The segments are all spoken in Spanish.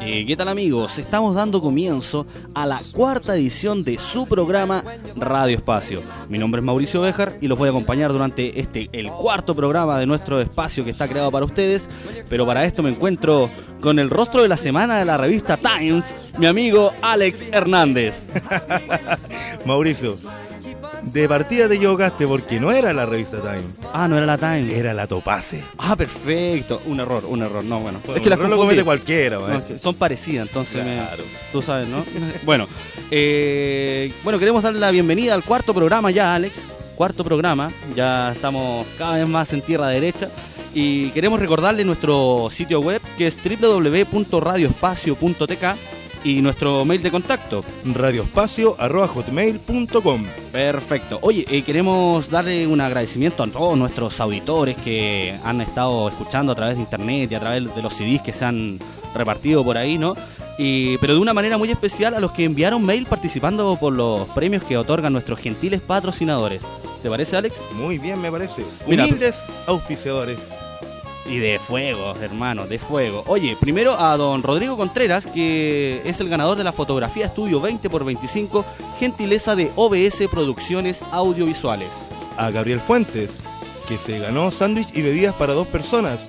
Eh, ¿Qué tal amigos? Estamos dando comienzo a la cuarta edición de su programa Radio Espacio. Mi nombre es Mauricio Bejar y los voy a acompañar durante este, el cuarto programa de nuestro espacio que está creado para ustedes. Pero para esto me encuentro con el rostro de la semana de la revista Times, mi amigo Alex Hernández. Mauricio, de partida te equivocaste porque no era la revista Time. Ah, no era la Time. Era la Topace. Ah, perfecto. Un error, un error. No, bueno. es que la lo comete cualquiera, Son parecidas, entonces. Claro. tú sabes, ¿no? bueno, eh, bueno, queremos darle la bienvenida al cuarto programa ya, Alex. Cuarto programa. Ya estamos cada vez más en tierra derecha. Y queremos recordarle nuestro sitio web que es www.radioespacio.tk y nuestro mail de contacto. radioespacio.hotmail.com Perfecto. Oye, eh, queremos darle un agradecimiento a todos nuestros auditores que han estado escuchando a través de internet y a través de los CDs que se han repartido por ahí, ¿no? Y, pero de una manera muy especial a los que enviaron mail participando por los premios que otorgan nuestros gentiles patrocinadores. ¿Te parece, Alex? Muy bien, me parece. Humildes auspiciadores. Y de fuego, hermano, de fuego. Oye, primero a don Rodrigo Contreras, que es el ganador de la fotografía Estudio 20 x 25, gentileza de OBS Producciones Audiovisuales. A Gabriel Fuentes, que se ganó sándwich y bebidas para dos personas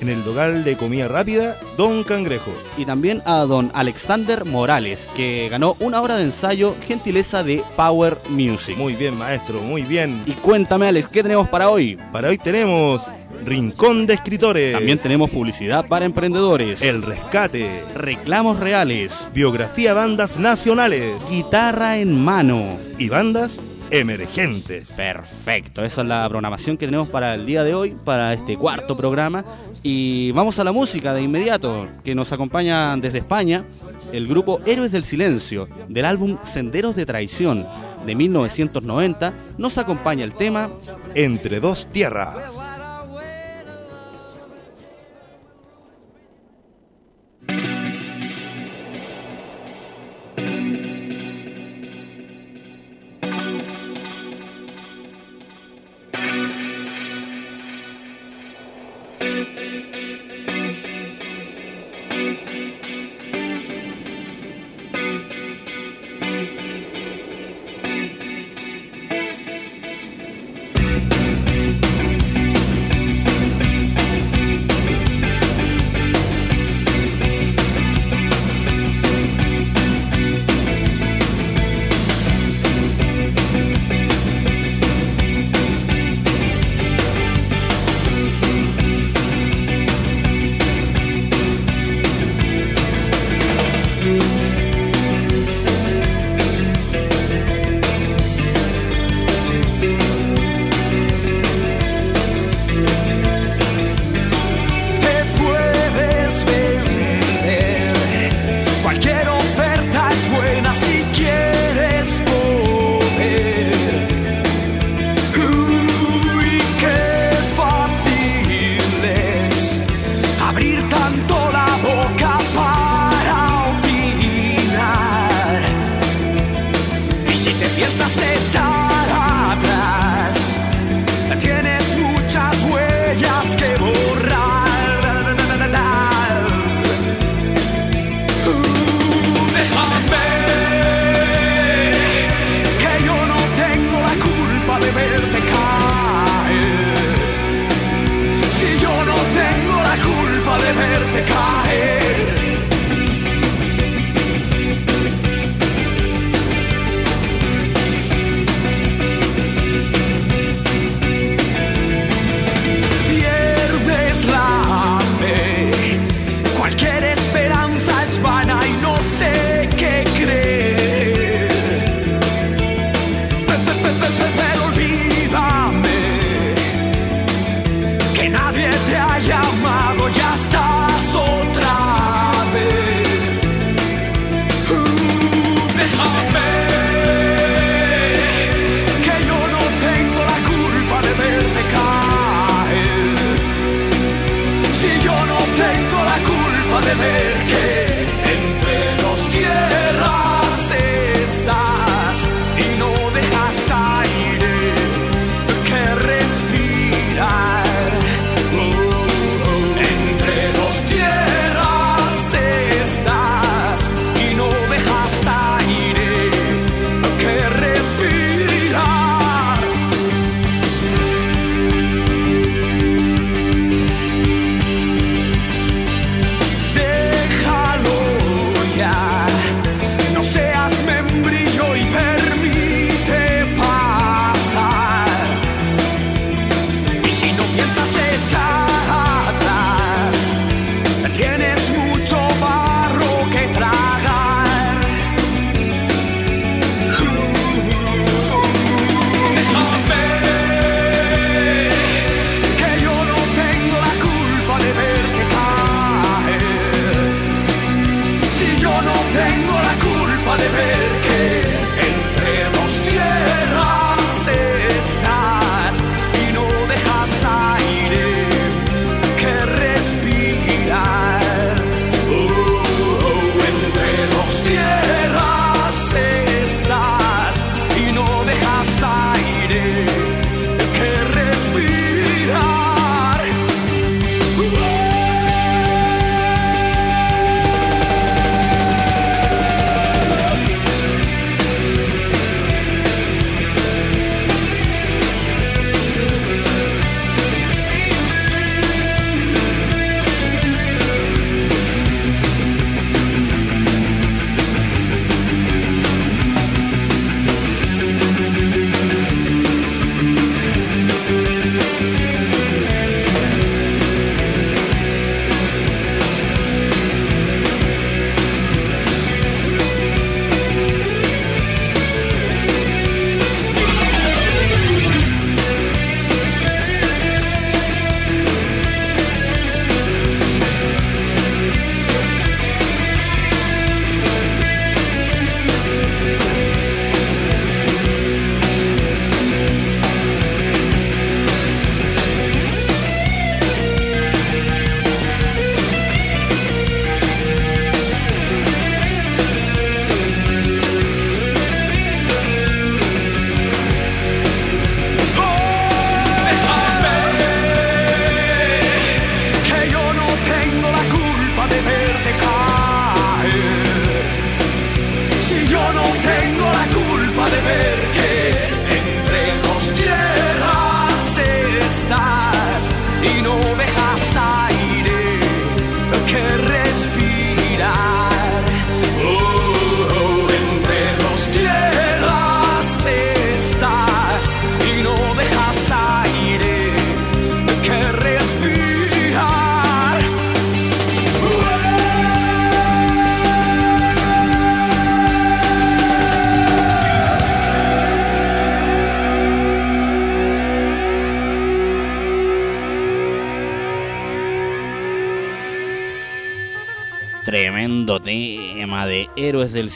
en el local de comida rápida Don Cangrejo. Y también a don Alexander Morales, que ganó una hora de ensayo, gentileza de Power Music. Muy bien, maestro, muy bien. Y cuéntame, Alex, ¿qué tenemos para hoy? Para hoy tenemos Rincón de Escritores. También tenemos publicidad para emprendedores. El Rescate. Reclamos reales. Biografía bandas nacionales. Guitarra en mano. Y bandas emergentes. Perfecto, esa es la programación que tenemos para el día de hoy, para este cuarto programa. Y vamos a la música de inmediato, que nos acompaña desde España el grupo Héroes del Silencio, del álbum Senderos de Traición de 1990. Nos acompaña el tema Entre dos tierras.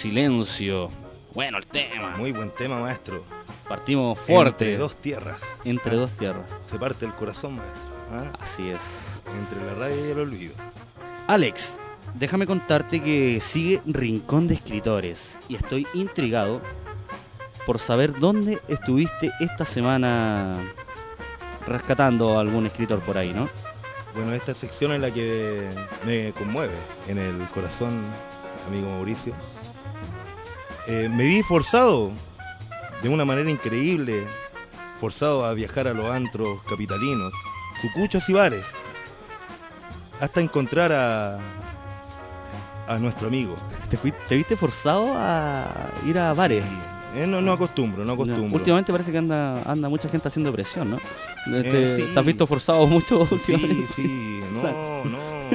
Silencio. Bueno, el tema. Muy buen tema, maestro. Partimos fuerte. Entre dos tierras. Entre dos tierras. Se parte el corazón, maestro. ¿ah? Así es. Entre la rabia y el olvido. Alex, déjame contarte que sigue Rincón de Escritores y estoy intrigado por saber dónde estuviste esta semana rescatando a algún escritor por ahí, ¿no? Bueno, esta sección es la que me conmueve en el corazón, amigo Mauricio. Eh, me vi forzado, de una manera increíble, forzado a viajar a los antros capitalinos, sucuchos y bares, hasta encontrar a, a nuestro amigo. ¿Te, fui- te viste forzado a ir a bares? Sí, eh, no, no acostumbro, no acostumbro. Últimamente parece que anda, anda mucha gente haciendo presión, ¿no? Este, Eh, sí. ¿Te has visto forzado mucho Sí, sí, no.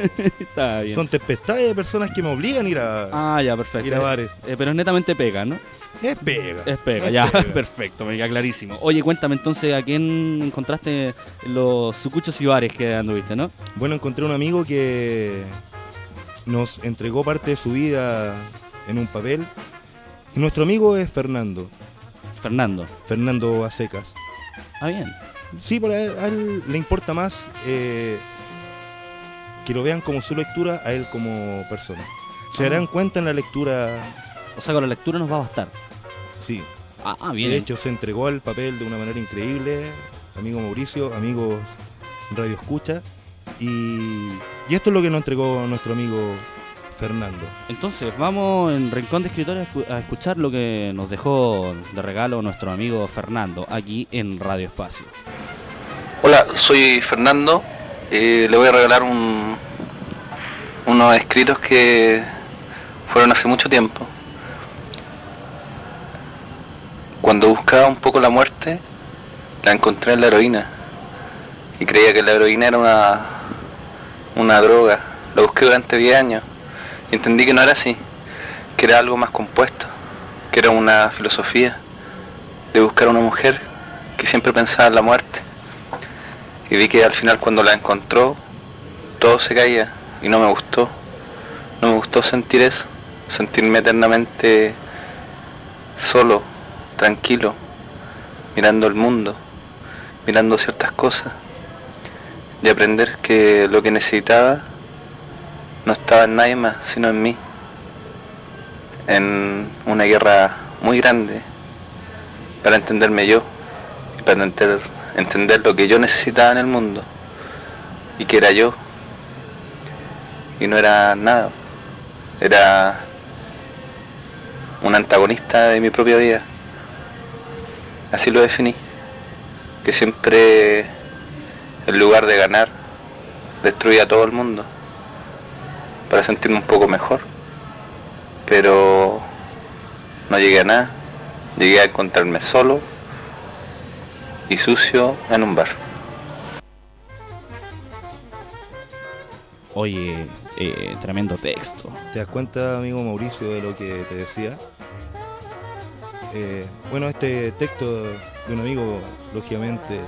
Está bien. Son tempestades de personas que me obligan a ir a, Ah, ya, perfecto. ir a bares. Eh, pero es netamente pega, ¿no? Es pega. Es pega, es ya, pega. perfecto, me queda clarísimo. Oye, cuéntame entonces a quién encontraste en los sucuchos y bares que anduviste, ¿no? Bueno, encontré un amigo que nos entregó parte de su vida en un papel. Y nuestro amigo es Fernando, Fernando. Fernando Acecas. Ah, bien. Sí, pero a él, a él le importa más eh, que lo vean como su lectura a él como persona. Se Ah. darán cuenta en la lectura, O sea, con la lectura nos va a bastar. sí. Ah, ah, bien. De hecho, se entregó al papel de una manera increíble, amigo Mauricio, amigo Radio Escucha. Y, y esto es lo que nos entregó nuestro amigo Fernando. Entonces, vamos en Rincón de Escritores a escuchar lo que nos dejó de regalo nuestro amigo Fernando aquí en Radio Espacio. Hola, soy Fernando. Le voy a regalar un, unos escritos que fueron hace mucho tiempo. Cuando buscaba un poco la muerte, la encontré en la heroína. Y creía que la heroína era una, una droga. La busqué durante 10 años. Y entendí que no era así. Que era algo más compuesto. Que era una filosofía de buscar a una mujer que siempre pensaba en la muerte y vi que al final cuando la encontró todo se caía y no me gustó. No me gustó sentir eso, sentirme eternamente solo, tranquilo, mirando el mundo, mirando ciertas cosas y aprender que lo que necesitaba no estaba en nadie más, sino en mí. En una guerra muy grande para entenderme yo y para entender, entender lo que yo necesitaba en el mundo y que era yo. Y no era nada. Era un antagonista de mi propia vida. Así lo definí. Que siempre en lugar de ganar destruía a todo el mundo para sentirme un poco mejor. Pero no llegué a nada. Llegué a encontrarme solo y sucio en un bar. Oye, eh, tremendo texto. ¿Te das cuenta, amigo Mauricio, de lo que te decía? Eh, bueno, este texto de un amigo, lógicamente,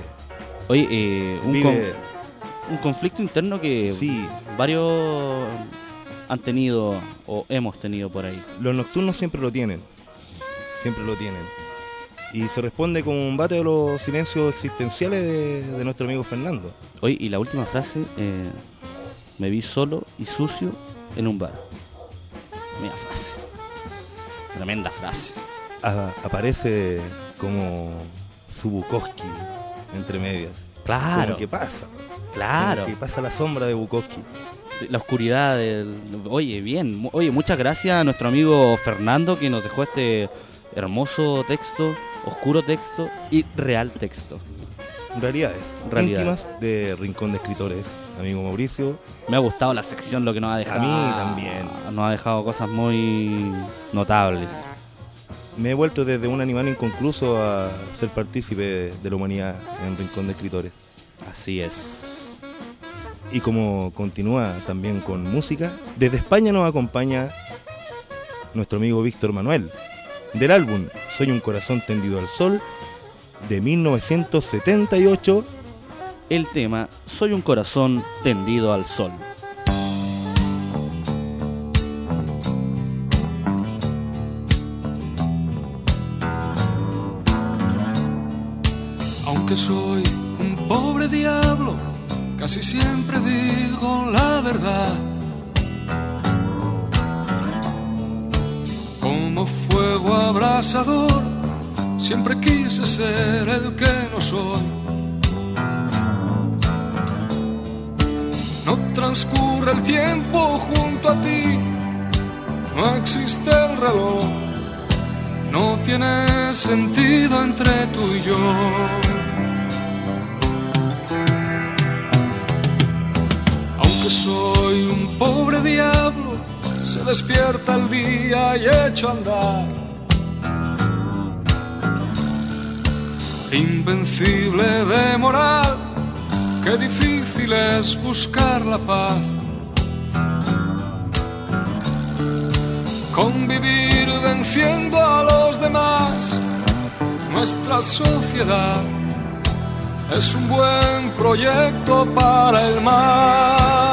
Oye, eh, un, vive... con- un conflicto interno que Sí, varios han tenido o hemos tenido por ahí. los nocturnos siempre lo tienen. Siempre lo tienen. Y se responde con un bate de los silencios existenciales de, de nuestro amigo Fernando. Oye, y la última frase, eh, me vi solo y sucio en un bar. Mira frase. Tremenda frase. A- aparece como su Bukowski entre medias. Claro, Como que pasa. claro. Como que pasa la sombra de Bukowski. La oscuridad del... Oye, bien. Oye, muchas gracias a nuestro amigo Fernando que nos dejó este Hermoso texto, oscuro texto y real texto. Realidades, Realidades. íntimas de Rincón de Escritores, amigo Mauricio. Me ha gustado la sección, lo que nos ha dejado. mí también. Nos ha dejado cosas muy notables. Me he vuelto desde un animal inconcluso a ser partícipe de la humanidad en Rincón de Escritores. Así es. Y como continúa también con música, desde España nos acompaña nuestro amigo Víctor Manuel, del álbum Soy un corazón tendido al sol, de 1978. El tema Soy un corazón tendido al sol. Aunque soy un pobre diablo, casi siempre digo la verdad. Como fuego abrasador, siempre quise ser el que no soy. No transcurre el tiempo junto a ti, no existe el reloj, no tiene sentido entre tú y yo. Aunque soy un pobre diablo, se despierta el día y echo a andar. Invencible de moral, qué difícil es buscar la paz. Convivir venciendo a los demás, nuestra sociedad es un buen proyecto para el mal.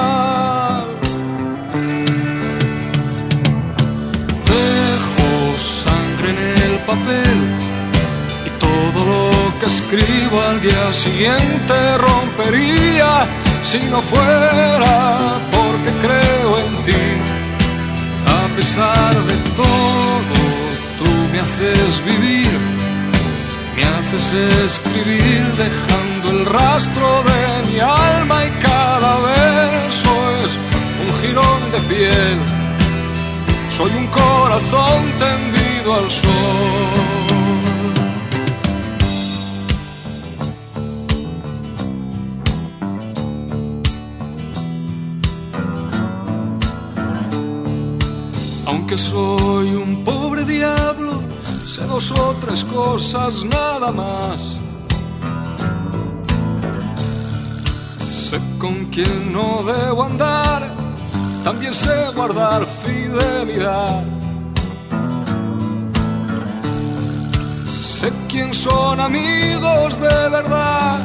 Papel y todo lo que escribo al día siguiente rompería si no fuera porque creo en ti. A pesar de todo, tú me haces vivir me haces escribir dejando el rastro de mi alma y cada verso es un jirón de piel. Soy un corazón tendido al sol. Aunque soy un pobre diablo, sé dos o tres cosas nada más. Sé con quién no debo andar, también sé guardar fidelidad. Sé quién son amigos de verdad,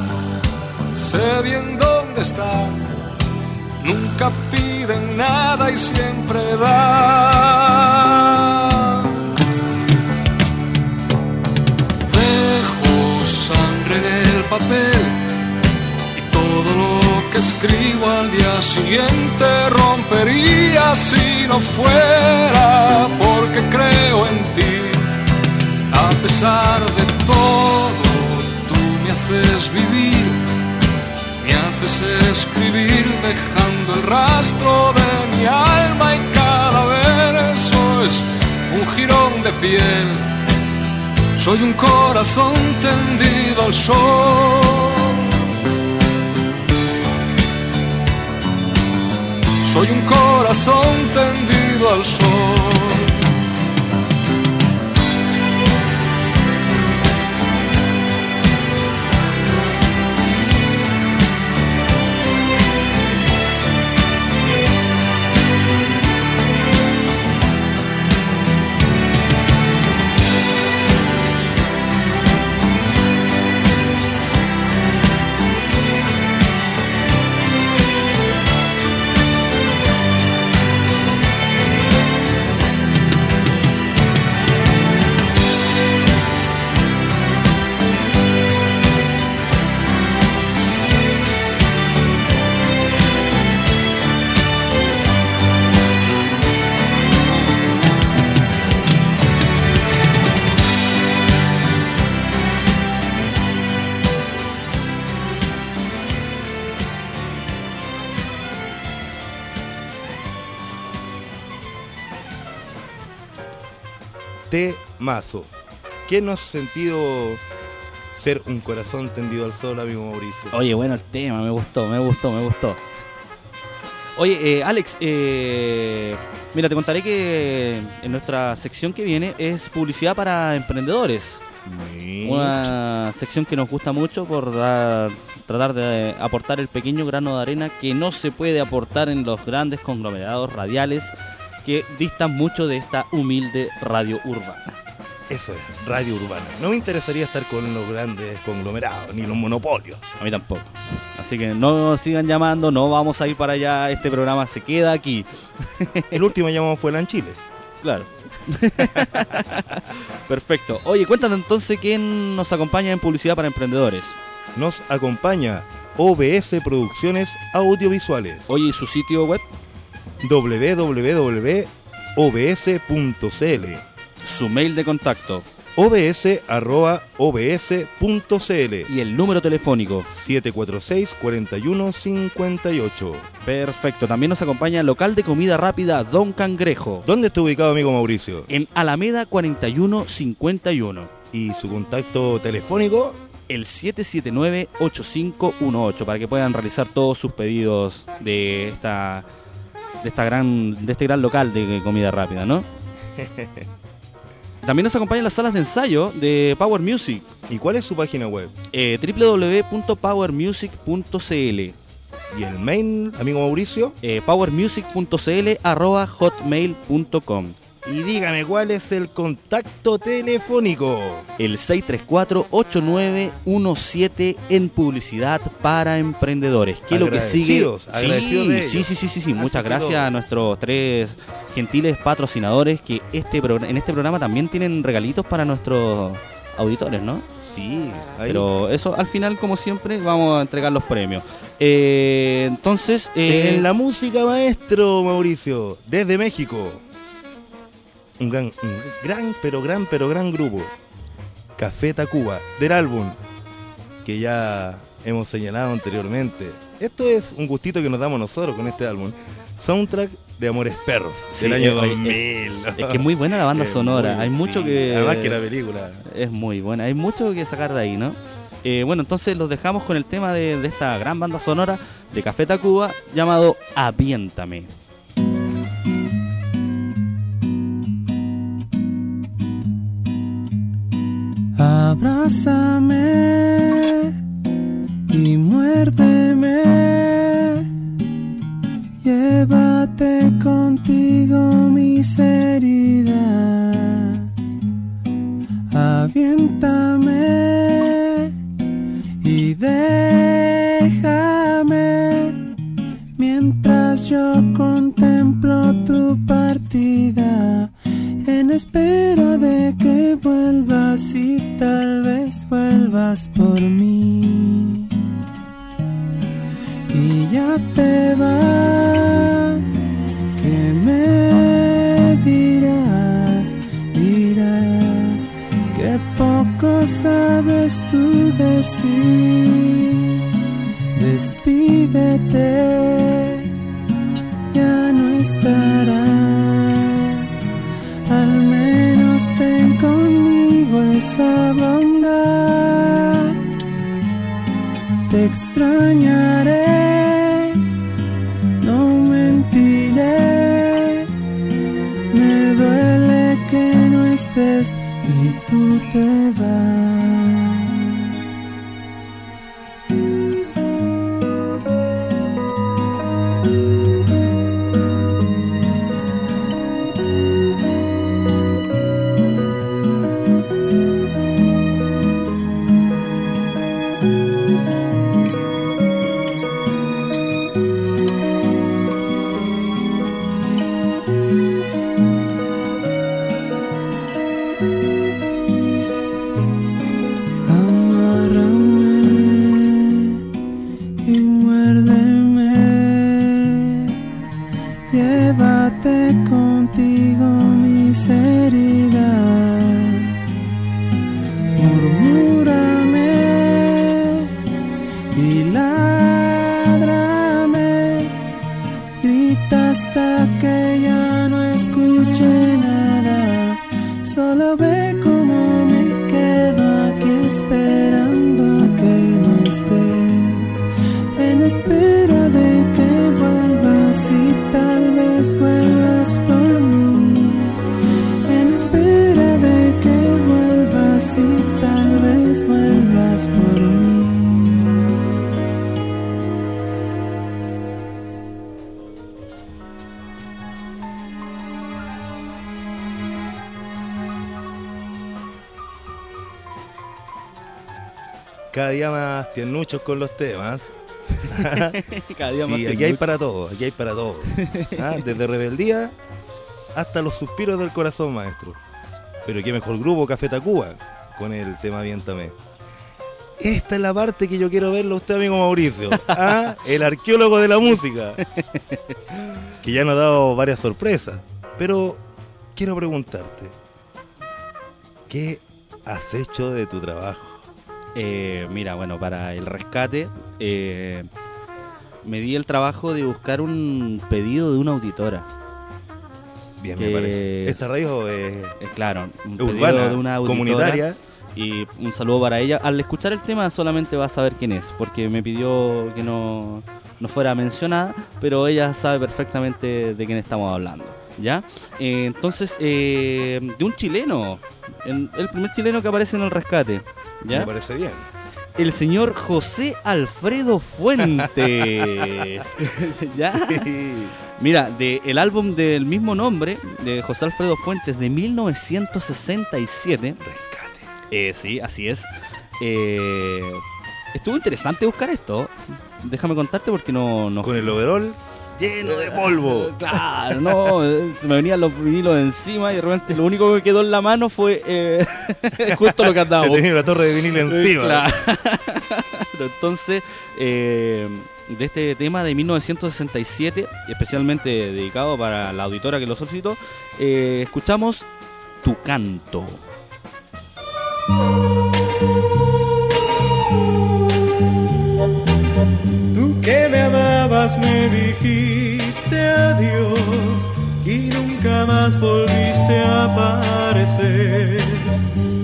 sé bien dónde están. Nunca piden nada y siempre dan. Dejo sangre en el papel y todo lo que escribo al día siguiente rompería si no fuera porque creo en ti. A pesar de todo, tú me haces vivir, me haces escribir dejando el rastro de mi alma y cada verso es un jirón de piel. Soy un corazón tendido al sol. Soy un corazón tendido al sol. Mazo. ¿Qué no has sentido ser un corazón tendido al sol, amigo Mauricio? Oye, bueno el tema, me gustó, me gustó, me gustó. Oye, eh, Alex, eh, mira, te contaré que en nuestra sección que viene es publicidad para emprendedores. Una sección que nos gusta mucho por dar, tratar de aportar el pequeño grano de arena que no se puede aportar en los grandes conglomerados radiales que distan mucho de esta humilde radio urbana. Eso es, radio urbana. No me interesaría estar con los grandes conglomerados ni los monopolios. A mí tampoco. Así que no sigan llamando, no vamos a ir para allá, este programa se queda aquí. El último llamado fue en Chile. Claro. Perfecto. Oye, cuéntanos entonces quién nos acompaña en publicidad para emprendedores. Nos acompaña OBS Producciones Audiovisuales. Oye, ¿y su sitio web? www.obs.cl. Su mail de contacto. obs.obs.cl. Y el número telefónico. 746-4158. Perfecto. También nos acompaña el local de comida rápida Don Cangrejo. ¿Dónde está ubicado, amigo Mauricio? En Alameda 4151. ¿Y su contacto telefónico? el 779-8518 para que puedan realizar todos sus pedidos de esta de esta gran de este gran local de comida rápida, ¿no? También nos acompañan las salas de ensayo de Power Music. ¿Y cuál es su página web? Eh, www.powermusic.cl ¿Y el mail, amigo Mauricio? Eh, powermusic.cl arroba hotmail.com y dígame cuál es el contacto telefónico. El 634-8917 en publicidad para emprendedores. ¿Qué es lo que sigue? Sí, sí, sí, sí, sí, sí. Muchas gracias a nuestros tres gentiles patrocinadores que este en este programa también tienen regalitos para nuestros auditores, ¿no? Sí, pero eso al final, como siempre, vamos a entregar los premios. Eh, entonces, eh, en la música, maestro Mauricio, desde México un gran, gran, pero gran, pero gran grupo. Café Tacuba, del álbum que ya hemos señalado anteriormente. Esto es un gustito que nos damos nosotros con este álbum. Soundtrack de Amores Perros, del año 2000. Es, que es muy buena la banda sonora. hay mucho que. Además que la película. Es muy buena. Hay mucho que sacar de ahí, ¿no? Eh, bueno, entonces los dejamos con el tema de, de esta gran banda sonora de Café Tacuba llamado Aviéntame. Abrázame y muérdeme. Llévate contigo mis heridas. Aviéntame y déjame mientras yo contemplo tu partida en espera de que vuelvas y tal vez vuelvas por mí. Y ya te vas, que me dirás, dirás que poco sabes tú decir. Despídete, ya no estarás al menos ten conmigo esa bondad. Te extrañaré, no mentiré. Me duele que no estés y tú te vas. Con los temas. Cada día Sí, aquí hay para todos, aquí hay para todos. Ah, Desde rebeldía hasta los suspiros del corazón, maestro. Pero qué mejor grupo Café Tacuba con el tema Aviéntame. Esta es la parte que yo quiero verlo a usted, amigo Mauricio. Ah, el arqueólogo de la música. Que ya nos ha dado varias sorpresas. Pero quiero preguntarte, ¿qué has hecho de tu trabajo? Eh, mira, bueno, para el rescate eh, me di el trabajo de buscar un pedido de una auditora. Bien, Que- me parece. Esta radio es Eh, claro, un urbana, pedido de una auditora. comunitaria. Y un saludo para ella. Al escuchar el tema solamente va a saber quién es, porque me pidió que no, no fuera mencionada, pero ella sabe perfectamente de quién estamos hablando. ¿Ya? Eh, entonces, eh, de un chileno, el primer chileno que aparece en el rescate. ¿Ya? Me parece bien. El señor José Alfredo Fuentes. ¿Ya? Mira, del álbum del mismo nombre, de José Alfredo Fuentes, de 1967. Rescate. Eh, sí, así es. Eh, estuvo interesante buscar esto. Déjame contarte porque no... no Con el overall lleno de polvo. Claro, no, eh, se me venían los vinilos encima y de repente lo único que quedó en la mano fue eh, justo lo que Se andaba. tenía la torre de vinilo encima. Claro. Entonces, eh, de este tema de 1967, especialmente dedicado para la auditora que lo solicitó, eh, escuchamos Tu canto. Tú que me me dijiste adiós y nunca más volviste a aparecer.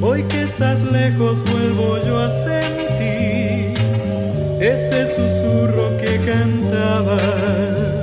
Hoy que estás lejos vuelvo yo a sentir ese susurro que cantabas.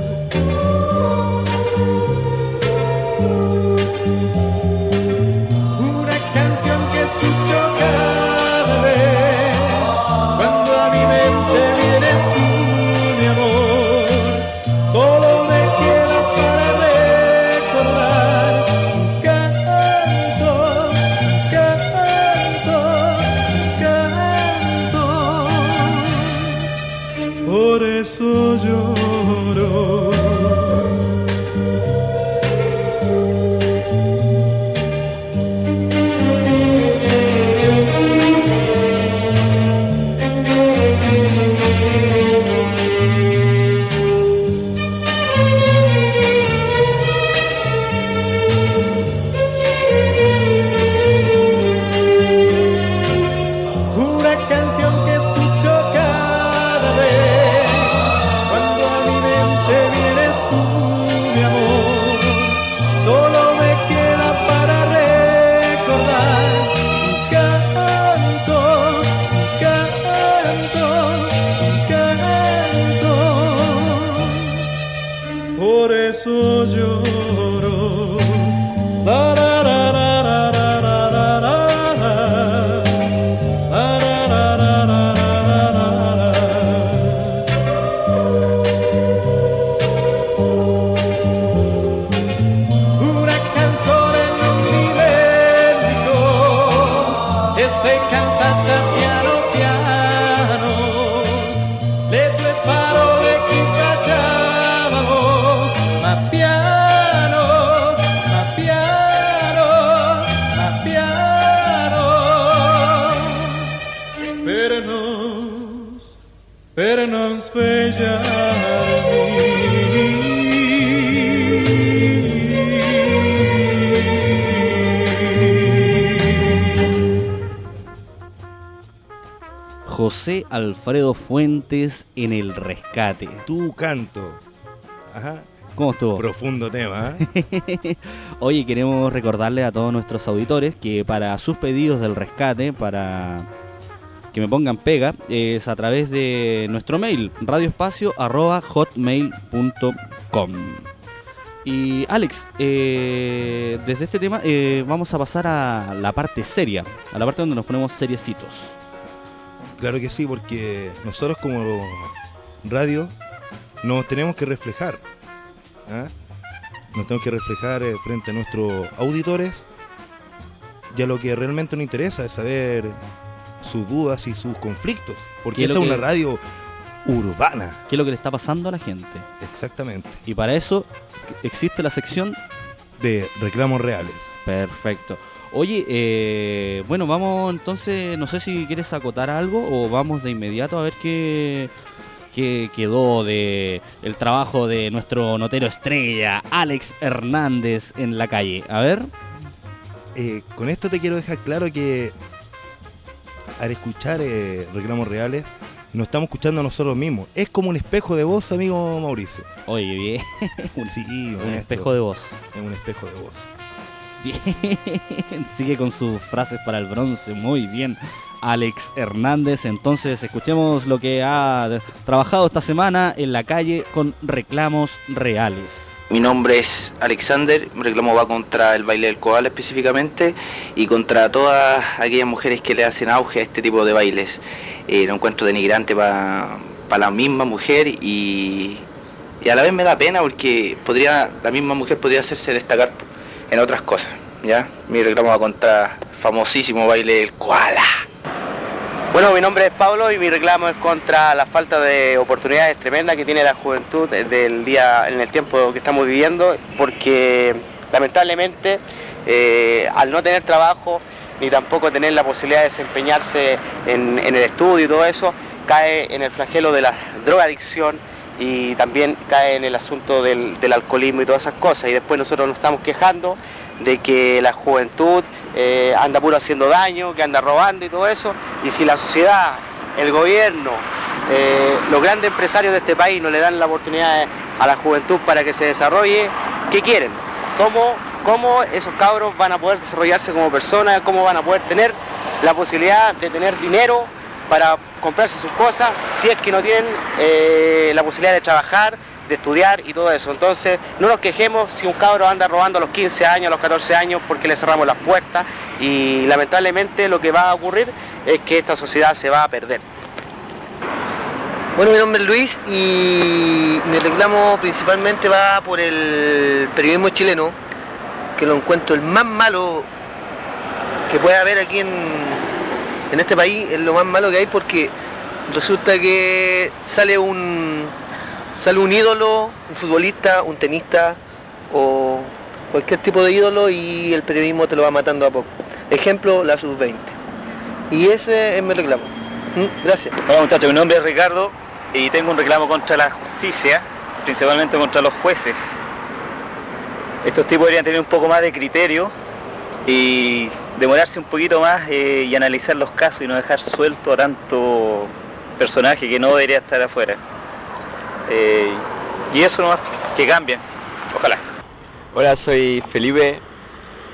Por eso lloro. La, José Alfredo Fuentes en el rescate. Tu canto. Ajá. ¿Cómo estuvo? Profundo tema. ¿eh? Oye, queremos recordarle a todos nuestros auditores que para sus pedidos del rescate, para que me pongan pega, es a través de nuestro mail, radioespacio.hotmail.com. Y Alex, eh, desde este tema eh, vamos a pasar a la parte seria, a la parte donde nos ponemos seriecitos. Claro que sí, porque nosotros como radio nos tenemos que reflejar. ¿ah? Nos tenemos que reflejar eh, frente a nuestros auditores y a lo que realmente nos interesa es saber sus dudas y sus conflictos. ¿Qué Porque esta es una radio urbana. ¿Qué es lo que le está pasando a la gente? Exactamente. Y para eso existe la sección De reclamos reales. Perfecto. Oye, eh, bueno, vamos entonces, no sé si quieres acotar algo o vamos de inmediato a ver qué, qué quedó de el trabajo de nuestro notero estrella, Alex Hernández, en la calle. A ver, Eh, con esto te quiero dejar claro que al escuchar eh, reclamos reales, nos estamos escuchando a nosotros mismos. Es como un espejo de voz, amigo Mauricio. oye, bien, un, Sí, un maestro, espejo de voz. Es un espejo de voz. Sigue con sus frases para el bronce, muy bien. Alex Hernández, entonces escuchemos lo que ha trabajado esta semana en la calle con reclamos reales. Mi nombre es Alexander, mi reclamo va contra el baile del koala específicamente y contra todas aquellas mujeres que le hacen auge a este tipo de bailes. Eh, lo encuentro denigrante para la misma mujer y, y a la vez me da pena porque podría la misma mujer podría hacerse destacar en otras cosas. ¿ya? Mi reclamo va contra famosísimo baile del koala. Bueno, mi nombre es Pablo y mi reclamo es contra la falta de oportunidades tremendas que tiene la juventud del día, en el tiempo que estamos viviendo, porque lamentablemente eh, al no tener trabajo ni tampoco tener la posibilidad de desempeñarse en, en el estudio y todo eso, cae en el flagelo de la drogadicción y también cae en el asunto del, alcoholismo y todas esas cosas. Y después nosotros nos estamos quejando de que la juventud eh, anda puro haciendo daño, que anda robando y todo eso. Y si la sociedad, el gobierno, eh, los grandes empresarios de este país no le dan la oportunidad a la juventud para que se desarrolle, ¿qué quieren? ¿Cómo, cómo esos cabros van a poder desarrollarse como personas? ¿Cómo van a poder tener la posibilidad de tener dinero para comprarse sus cosas si es que no tienen eh, la posibilidad de trabajar, de estudiar y todo eso. Entonces, no nos quejemos si un cabro anda robando a los 15 años, a los 14 años, porque le cerramos las puertas y lamentablemente lo que va a ocurrir es que esta sociedad se va a perder. Bueno, mi nombre es Luis y mi reclamo principalmente va por el periodismo chileno, que lo encuentro el más malo que puede haber aquí en, en este país, es lo más malo que hay porque resulta que sale un sale un ídolo, un futbolista, un tenista o cualquier tipo de ídolo y el periodismo te lo va matando a poco. Ejemplo, la sub-20. Y ese es mi reclamo. ¿Mm? Gracias. Hola muchachos, mi nombre es Ricardo y tengo un reclamo contra la justicia, principalmente contra los jueces. Estos tipos deberían tener un poco más de criterio y demorarse un poquito más eh, y analizar los casos y no dejar suelto a tanto personaje que no debería estar afuera. Eh, y eso nomás, que cambien, ojalá. Hola, soy Felipe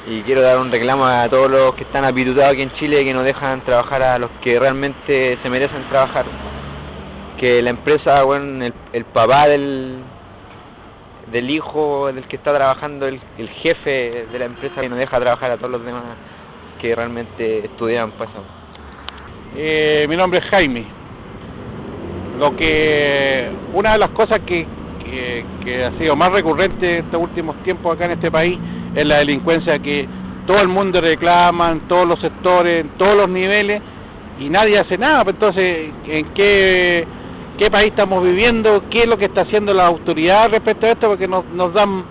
y quiero dar un reclamo a todos los que están apitutados aquí en Chile que no dejan trabajar a los que realmente se merecen trabajar. Que la empresa, bueno, el, el papá del, del hijo del que está trabajando, el, el jefe de la empresa que no deja trabajar a todos los demás que realmente estudian pues, eso. Eh, mi nombre es Jaime. Lo que una de las cosas que, que- que ha sido más recurrente en estos últimos tiempos acá en este país es la delincuencia que todo el mundo reclama en todos los sectores, en todos los niveles y nadie hace nada. Pues Entonces, ¿en qué, qué país estamos viviendo? ¿Qué es lo que está haciendo la autoridad respecto a esto? Porque nos, nos dan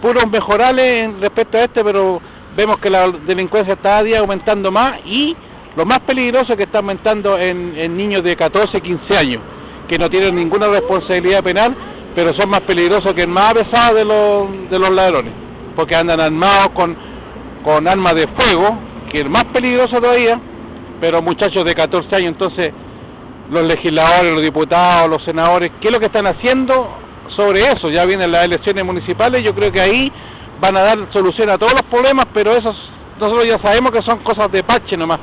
puros mejorales respecto a este, pero vemos que la delincuencia está día aumentando más y lo más peligroso es que está aumentando en, en niños de 14, 15 años, que no tienen ninguna responsabilidad penal, pero son más peligrosos que el más pesado de los, de los ladrones, porque andan armados con, con armas de fuego, que es más peligroso todavía, pero muchachos de 14 años, entonces los legisladores, los diputados, los senadores, ¿qué es lo que están haciendo sobre eso? Ya vienen las elecciones municipales, yo creo que ahí van a dar solución a todos los problemas, pero esos nosotros ya sabemos que son cosas de parche nomás,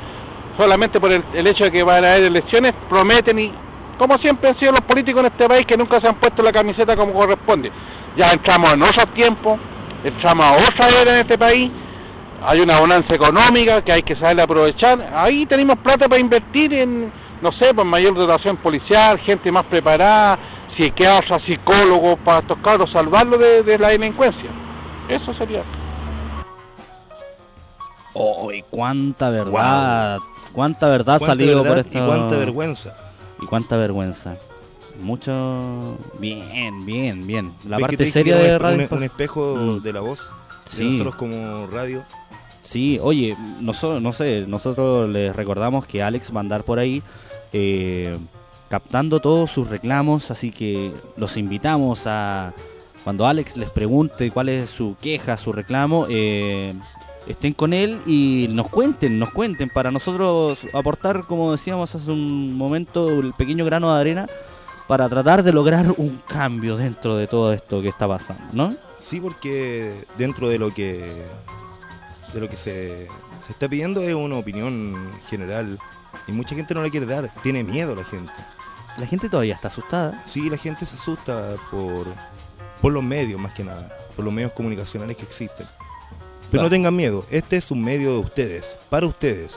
solamente por el, el hecho de que van a haber elecciones, prometen y como siempre han sido los políticos en este país que nunca se han puesto la camiseta como corresponde. Ya entramos en otros tiempos, entramos a otra era en este país, hay una bonanza económica que hay que saber aprovechar, ahí tenemos plata para invertir en no sé, pues mayor dotación policial, gente más preparada, psiquiatra, psicólogo, para estos cabros salvarlo de, de la delincuencia. Eso sería. Oh, y cuánta verdad, cuánta verdad ha Cuánta salido verdad por y esto. cuánta vergüenza. Y cuánta vergüenza. Mucho. Bien, bien, bien. La ¿Ves que parte seria de radio. un, un espejo Mm. de la voz Sí. de nosotros como radio. Sí, oye, nosotros, no sé, nosotros les recordamos que Alex va a andar por ahí eh, captando todos sus reclamos, así que los invitamos a, cuando Alex les pregunte cuál es su queja, su reclamo, eh, estén con él y nos cuenten, nos cuenten, para nosotros aportar, como decíamos hace un momento, el pequeño grano de arena para tratar de lograr un cambio dentro de todo esto que está pasando, ¿no? Sí, porque dentro de lo que de lo que se, se está pidiendo es una opinión general y mucha gente no la quiere dar, tiene miedo la gente. La gente todavía está asustada. Sí, la gente se asusta por, por los medios más que nada, por los medios comunicacionales que existen. Pero Claro. no tengan miedo, este es un medio de ustedes, para ustedes.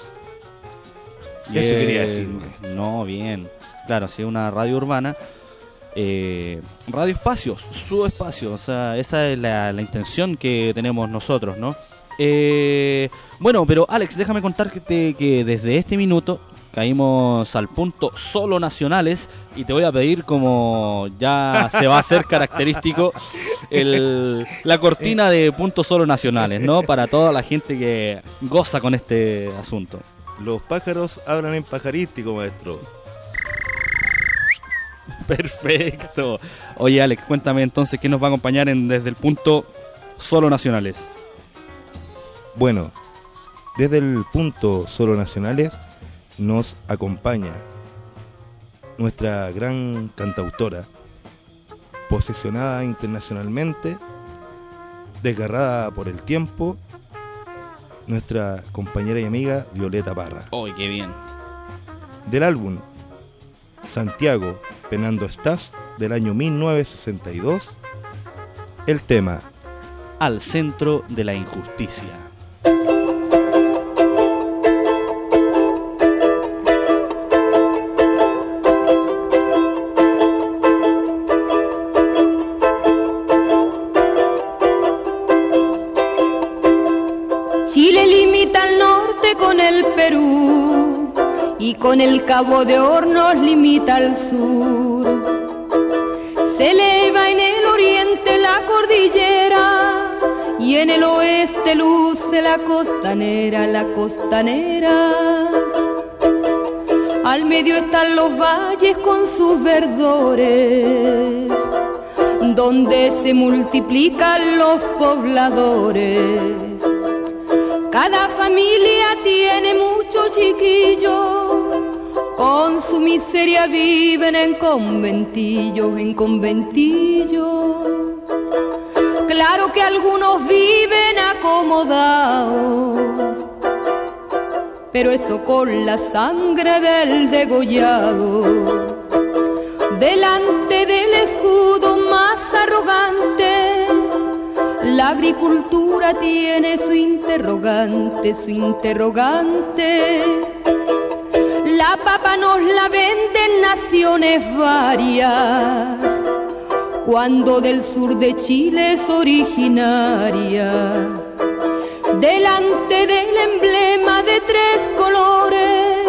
Eso Bien, quería decirme. No, bien. Claro, si es una radio urbana. eh, radio Espacios, su espacio. O sea, esa es la, la intención que tenemos nosotros, ¿no? Eh, bueno, pero Alex, déjame contarte que desde este minuto caímos al punto solo nacionales y te voy a pedir como ya se va a hacer característico el- la cortina de puntos solo nacionales, ¿no? Para toda la gente que goza con este asunto. Los pájaros hablan en pajarístico, maestro. Perfecto. Oye, Alex, cuéntame entonces qué nos va a acompañar en, desde el punto solo nacionales. Bueno, desde el punto solo nacionales nos acompaña nuestra gran cantautora, posesionada internacionalmente, desgarrada por el tiempo, nuestra compañera y amiga Violeta Parra. ¡Uy, qué bien! Del álbum Santiago Penando Estás del año 1962, el tema Al centro de la injusticia. Cabo de Hornos limita al sur. Se eleva en el oriente la cordillera y en el oeste luce la costanera, la costanera. Al medio están los valles con sus verdores, donde se multiplican los pobladores. Cada familia tiene muchos chiquillos, con su miseria viven en conventillos, en conventillos. Claro que algunos viven acomodados, pero eso con la sangre del degollado. Delante del escudo más arrogante, la agricultura tiene su interrogante, su interrogante. Nos la venden naciones varias, cuando del sur de Chile es originaria. Delante del emblema de tres colores,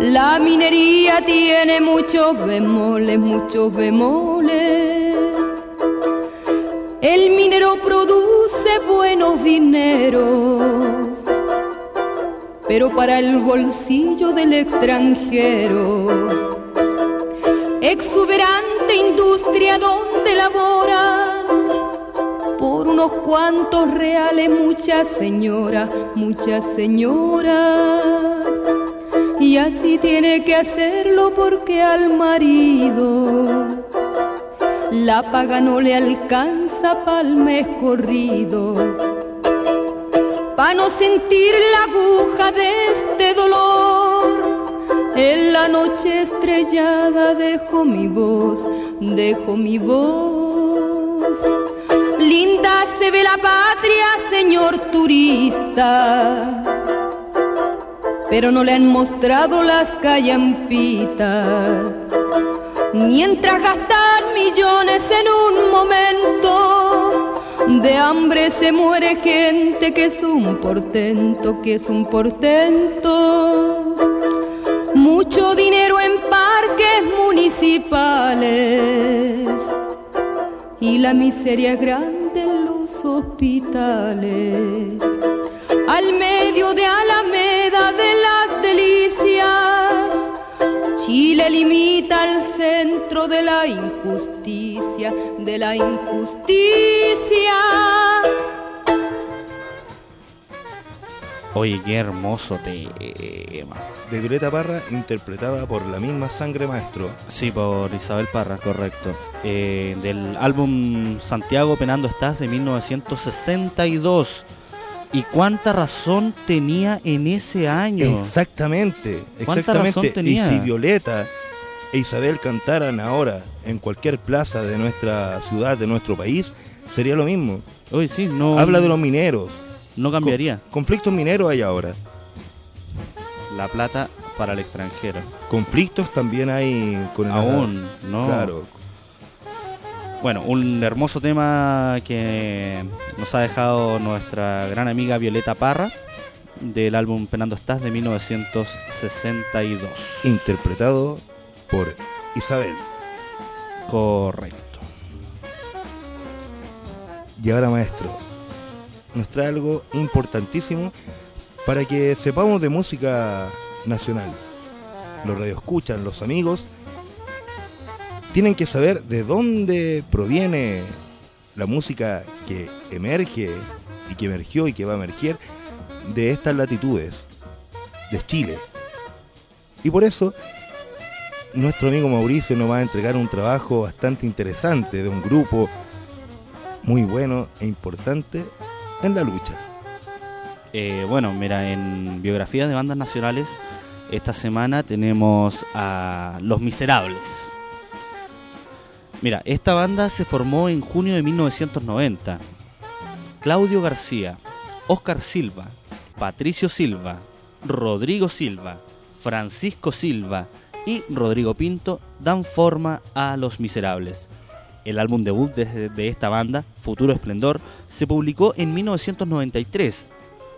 la minería tiene muchos bemoles, muchos bemoles. El minero produce buenos dineros, pero para el bolsillo del extranjero. Exuberante industria donde laboran por unos cuantos reales muchas señoras, muchas señoras. Y así tiene que hacerlo porque al marido la paga no le alcanza pa'l mes corrido. Pa' no sentir la aguja de este dolor, en la noche estrellada dejo mi voz, dejo mi voz. Linda se ve la patria, señor turista. pero no le han mostrado las callampitas. Mientras gastan millones en un momento, de hambre se muere gente que es un portento, que es un portento. Mucho dinero en parques municipales y la miseria grande en los hospitales al medio de Alameda de la injusticia, de la injusticia. Oye, qué hermoso tema. De Violeta Parra, interpretada por la misma Sangre Maestro. Sí, por Isabel Parra, correcto. Eh, del álbum Santiago Penando Estás de 1962. ¿Y cuánta razón tenía en ese año? Exactamente, ¿Cuánta razón exactamente. tenía? Y si Violeta e Isabel cantaran ahora en cualquier plaza de nuestra ciudad, de nuestro país, sería lo mismo. Hoy sí, no. Habla de los mineros. No cambiaría. Con- conflictos mineros hay ahora. La plata para el extranjero. Conflictos también hay con el Aún, no. Claro. Bueno, un hermoso tema que nos ha dejado nuestra gran amiga Violeta Parra del álbum Penando Estás de 1962. Interpretado por Isabel. Correcto. Y ahora, maestro, nos trae algo importantísimo para que sepamos de música nacional. Los radioescuchan, los amigos, tienen que saber de dónde proviene la música que emerge y que emergió y que va a emerger de estas latitudes, de Chile. Y por eso, nuestro amigo Mauricio nos va a entregar un trabajo bastante interesante de un grupo muy bueno e importante en la lucha. Eh, bueno, mira, en biografías de bandas nacionales, esta semana tenemos a Los Miserables. Mira, esta banda se formó en junio de 1990. Claudio García, Oscar Silva, Patricio Silva, Rodrigo Silva, Francisco Silva y Rodrigo Pinto dan forma a Los Miserables. El álbum debut de, esta banda, Futuro Esplendor, se publicó en 1993.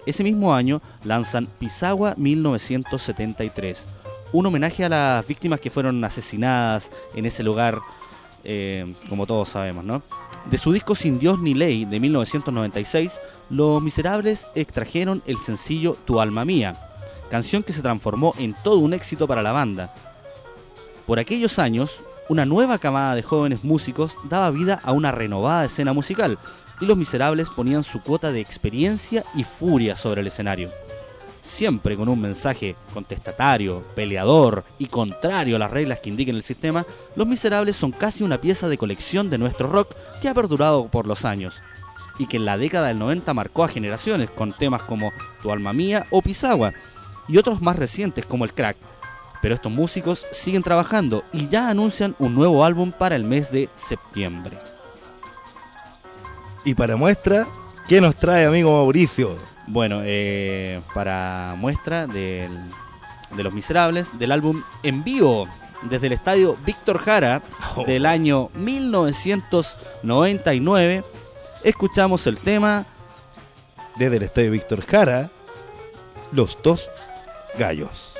Ese mismo año lanzan Pisagua 1973, un homenaje a las víctimas que fueron asesinadas en ese lugar, eh, como todos sabemos, ¿no? De su disco Sin Dios ni Ley de 1996, Los Miserables extrajeron el sencillo Tu Alma Mía, canción que se transformó en todo un éxito para la banda. Por aquellos años, una nueva camada de jóvenes músicos daba vida a una renovada escena musical y los miserables ponían su cuota de experiencia y furia sobre el escenario. Siempre con un mensaje contestatario, peleador y contrario a las reglas que indiquen el sistema, los miserables son casi una pieza de colección de nuestro rock que ha perdurado por los años y que en la década del 90 marcó a generaciones con temas como Tu alma mía o Pisagua y otros más recientes como el crack. Pero estos músicos siguen trabajando y ya anuncian un nuevo álbum para el mes de septiembre. Y para muestra, ¿qué nos trae amigo Mauricio? Bueno, eh, para muestra del- de Los Miserables, del álbum En Vivo, desde el estadio Víctor Jara del año 1999, escuchamos el tema Desde el estadio Víctor Jara, Los Dos Gallos.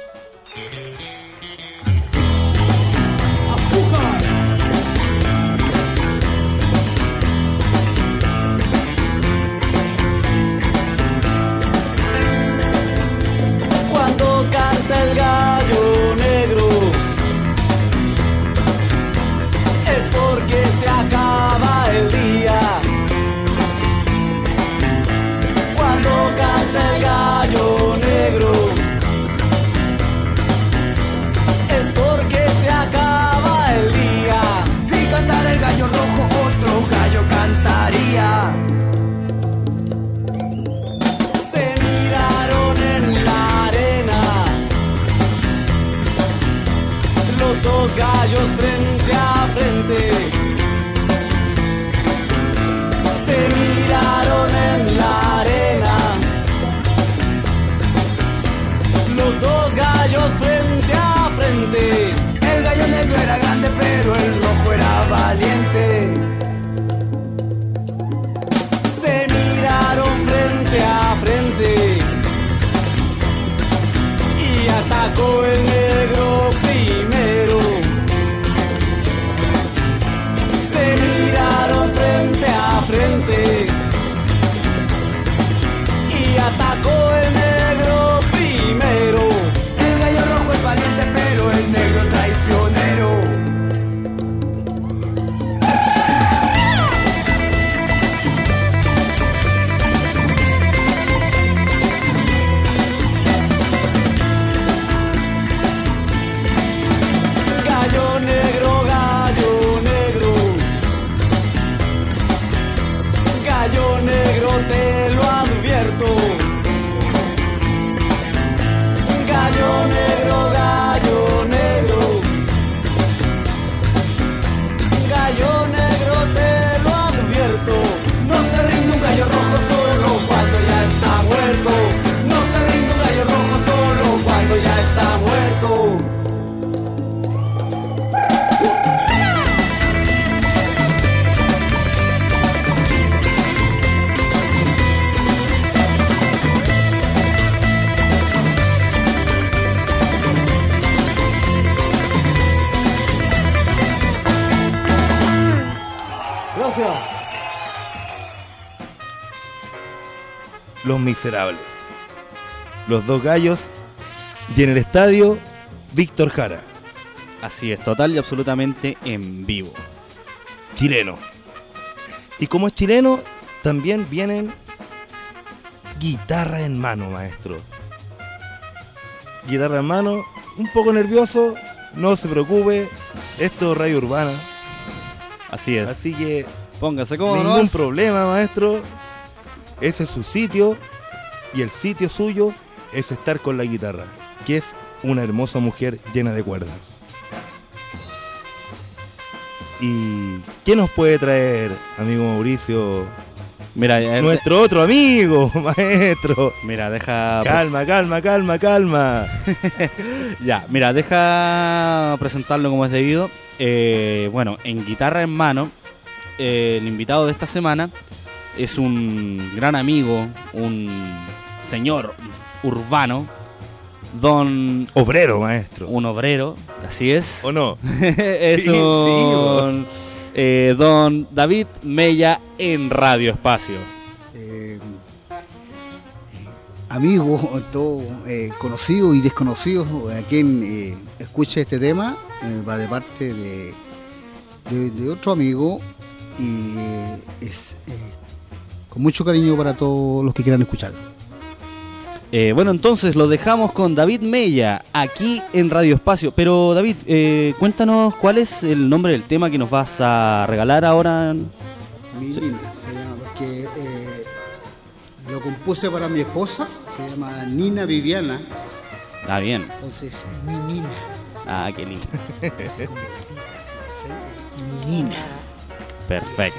Los Miserables. Los dos gallos y en el estadio Víctor Jara, Así es, total y absolutamente en vivo. chileno. Y como es chileno, también vienen guitarra en mano, maestro. Guitarra en mano, un poco nervioso, no se preocupe, esto es radio urbana, Así es. así que Póngase cómodo. Ningún problema, maestro. Ese es su sitio y el sitio suyo es estar con la guitarra, que es una hermosa mujer llena de cuerdas. ¿Y qué nos puede traer, amigo Mauricio? Mira, eh, Nuestro otro amigo, maestro. mira, deja. Calma, calma, calma, calma. Ya, mira, deja presentarlo como es debido. Eh, bueno, en guitarra en mano, eh, el invitado de esta semana es un gran amigo, un señor urbano, don... Obrero, maestro. Un obrero, así es. ¿O no? es Sí, sí, un... eh, don David Mella en Radio Espacio. eh, amigos, todo, eh, conocidos y desconocidos, a quien eh, escuche este tema, eh, va de parte de, de- de otro amigo y eh, es eh, con mucho cariño para todos los que quieran escucharlo. Eh, bueno, entonces lo dejamos con David Mella aquí en Radio Espacio. Pero David, eh, cuéntanos cuál es el nombre del tema que nos vas a regalar ahora. Mi Sí. Nina se llama, porque eh, lo compuse para mi esposa, se llama Nina Viviana, Ah, bien. entonces mi Nina. Ah, qué lindo. Mi Nina. Perfecto.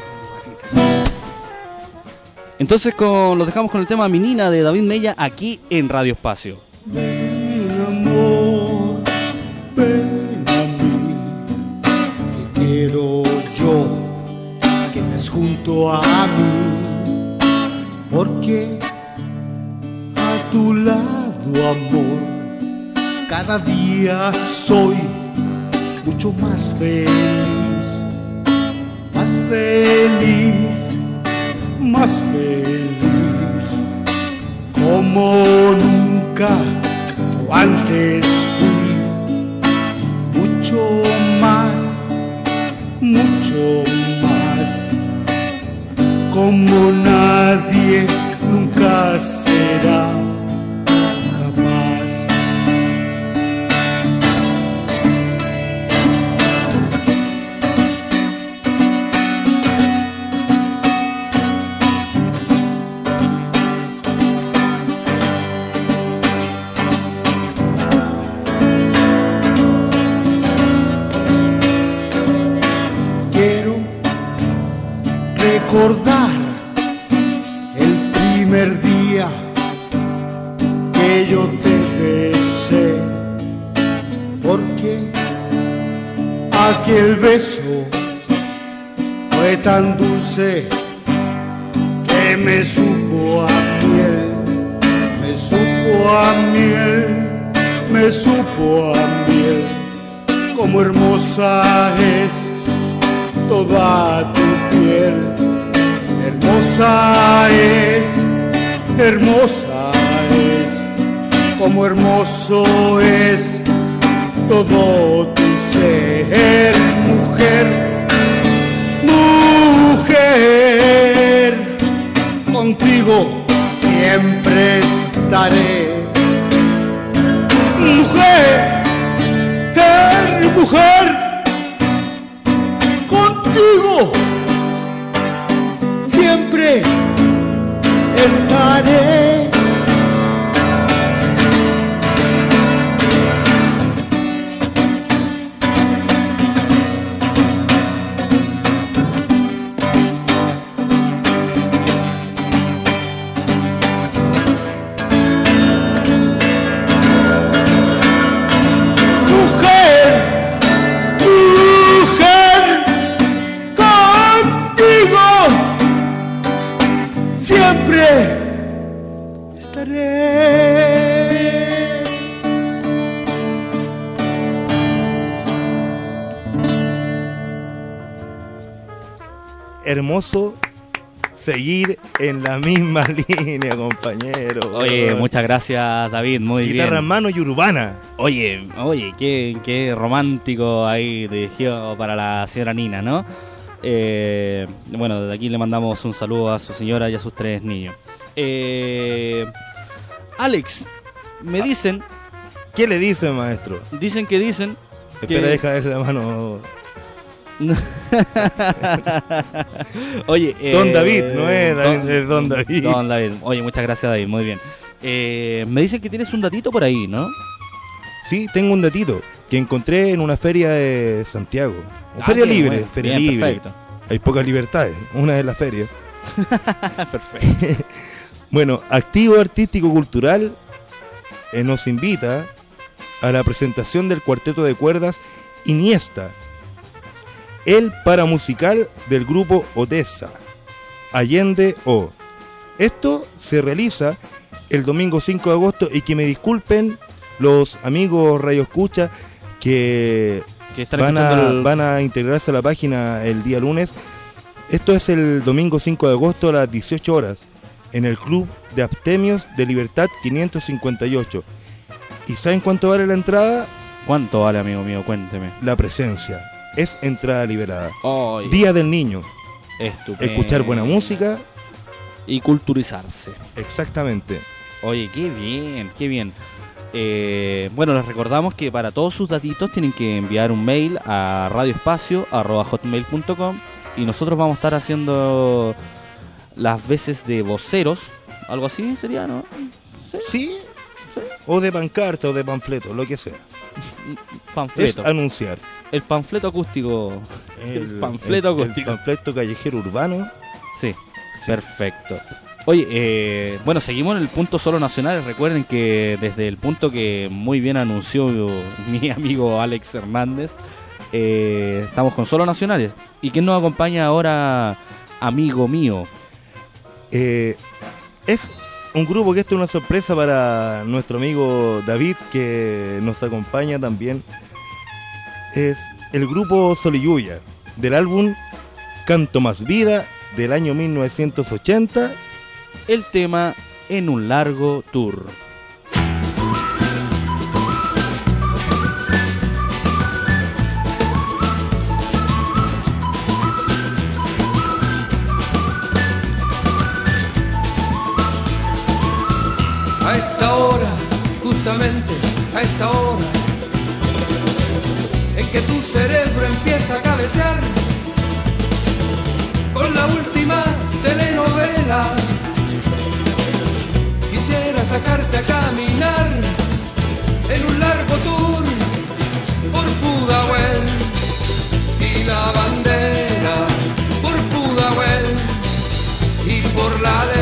Entonces con, los dejamos con el tema Minina de David Mella aquí en Radio Espacio. Ven amor, ven a mí, que quiero yo que estés junto a mí, porque a tu lado amor, cada día soy mucho más feliz, más feliz, más feliz Hare Hermoso seguir en la misma línea, compañero. Oye, muchas gracias David, muy Guitarra bien. en mano y urbana. Oye, oye, qué, qué romántico ahí dirigido para la señora Nina, ¿no? Eh, bueno, desde aquí le mandamos un saludo a su señora y a sus tres niños. Eh, Alex, me dicen... ¿Qué le dicen, maestro? Dicen que dicen... Espera, que- deja ver la mano. Oye, eh, Don David, no es David, es Don David. Don David. Oye, muchas gracias David, muy bien. Eh, me dicen que tienes un datito por ahí, ¿no? Sí, tengo un datito que encontré en una feria de Santiago. Ah, feria bien, libre, feria bien, libre. perfecto. Hay pocas libertades, una es la feria. Perfecto. Bueno, Activo Artístico Cultural eh, nos invita a la presentación del cuarteto de cuerdas Iniesta, el paramusical del grupo Odessa, Allende O. Esto se realiza el domingo 5 de agosto y que me disculpen los amigos Radio Escucha que, van, a, escuchando el- van a integrarse a la página el día lunes. Esto es el domingo 5 de agosto a las 18 horas en el Club de Abstemios de Libertad 558. ¿Y saben cuánto vale la entrada? ¿Cuánto vale, amigo mío? Cuénteme. La presencia. Es entrada liberada. Día del Niño. Estupendo. Escuchar buena música. Y culturizarse. Exactamente. Oye, qué bien, qué bien. Eh, bueno, les recordamos que para todos sus datitos tienen que enviar un mail a radioespacio.hotmail.com y nosotros vamos a estar haciendo las veces de voceros. Algo así sería, ¿no? Sí. O de pancarta o de panfleto, lo que sea. Panfleto. Es anunciar. El panfleto acústico. El, panfleto el- el acústico. panfleto callejero urbano. Sí, perfecto. Oye, eh, bueno, seguimos en el punto solo nacional. Recuerden que desde el punto que muy bien anunció mi amigo Alex Hernández, eh, estamos con solo nacionales. ¿Y quién nos acompaña ahora, amigo mío? Eh, es un grupo que esto es una sorpresa para nuestro amigo David que nos acompaña también. Es el grupo Soliyuya del álbum Canto Más Vida del año 1980. El tema en un largo tour. A esta hora, justamente a esta hora, en que tu cerebro empieza a cabecear con la última telenovela. Quisiera sacarte a caminar en un largo tour por Pudahuel y la bandera por Pudahuel y por la legua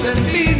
sentir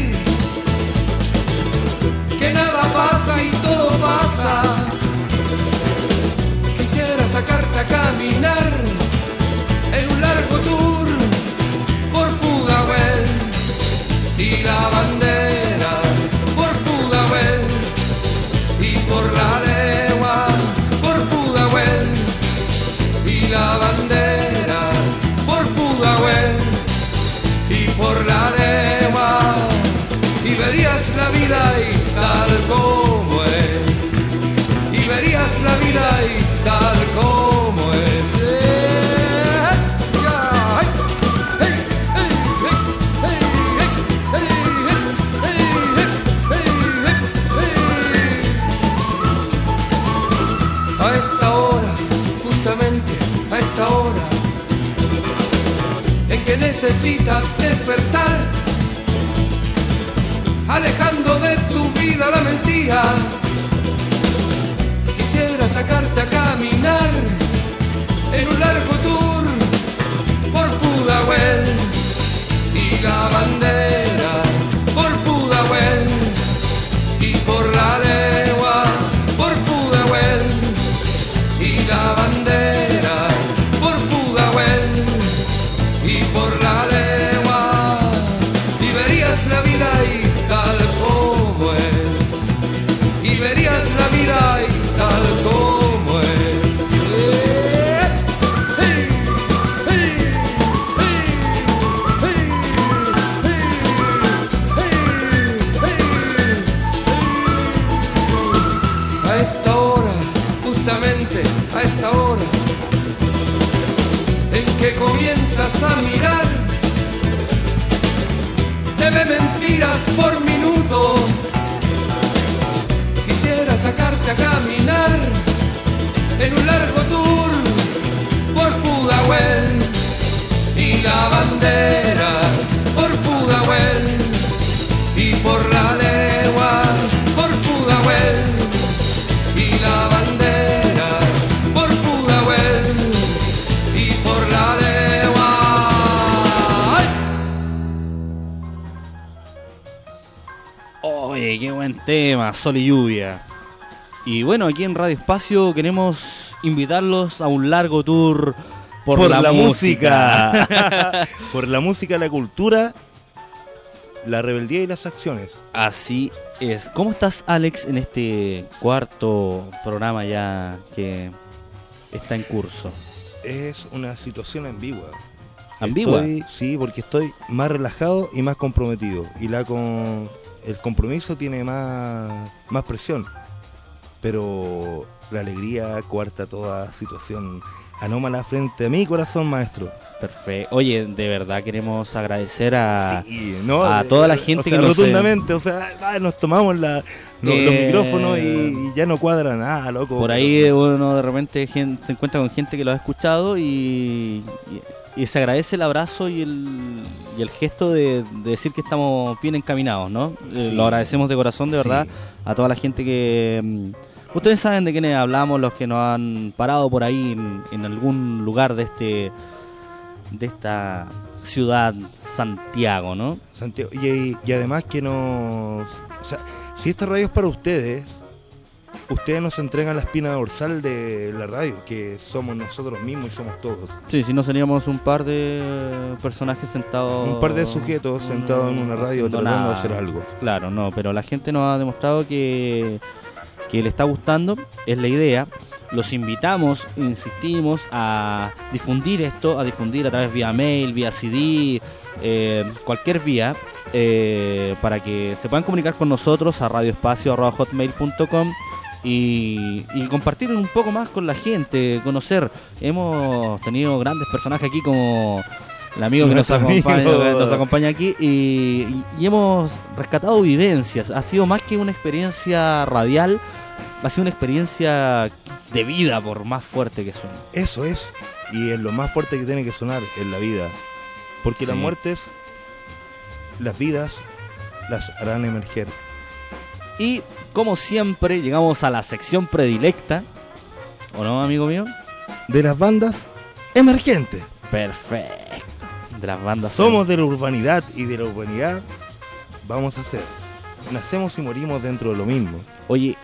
comienzas a mirar, debe mentiras por minuto. Quisiera sacarte a caminar en un largo tour por Pudahuel y la bandera por Pudahuel y por tema, sol y lluvia. Y bueno, aquí en Radio Espacio queremos invitarlos a un largo tour por, Por, la, la, música. música. por la música, la cultura, la rebeldía y las acciones. Así es. ¿Cómo estás, Alex, en este cuarto programa ya que está en curso? Es una situación ambigua. ¿Ambigua? Estoy- sí, porque estoy más relajado y más comprometido. Y la con el compromiso tiene más, más presión. Pero la alegría cuarta toda situación anómala frente a mi corazón, maestro. Perfecto. Oye, de verdad queremos agradecer a, Sí, no, a eh, toda la o gente sea, que nos... rotundamente, o sea, ah, nos tomamos la, los Eh, micrófonos y, y ya no cuadra nada, loco. Por pero- ahí uno de repente se encuentra con gente que lo ha escuchado y, y- y se agradece el abrazo y el, y el gesto de, de decir que estamos bien encaminados, ¿no? Eh, Sí. Lo agradecemos de corazón, de verdad, a toda la gente que... mm, Ustedes saben de quiénes hablamos, los que nos han parado por ahí en, en algún lugar de este de esta ciudad Santiago, ¿no? Santiago, y, y además que nos... O sea, si esta radio es para ustedes, ustedes nos entregan la espina dorsal de la radio, que somos nosotros mismos y somos todos. Sí, si no seríamos un par de personajes sentados. Un par de sujetos sentados en una radio tratando de hacer algo. Claro, no, pero la gente nos ha demostrado que, que le está gustando, es la idea. Los invitamos, insistimos a difundir esto, a difundir a través vía mail, vía CD, eh, cualquier vía, eh, para que se puedan comunicar con nosotros a radioespacio.hotmail.com y, y compartir un poco más con la gente, conocer. Hemos tenido grandes personajes aquí como el amigo que nos acompaña, nos aquí y, hemos rescatado vivencias. Ha sido más que una experiencia radial, ha sido una experiencia de vida, por más fuerte que suene. Eso es. Y es lo más fuerte que tiene que sonar en la vida. Porque las muertes, las vidas, las harán emerger. Y como siempre, llegamos a la sección predilecta. ¿O no, amigo mío? De las bandas emergentes. Perfecto. De las bandas. Somos de la urbanidad y de la urbanidad vamos a ser. Nacemos y morimos dentro de lo mismo. Oye,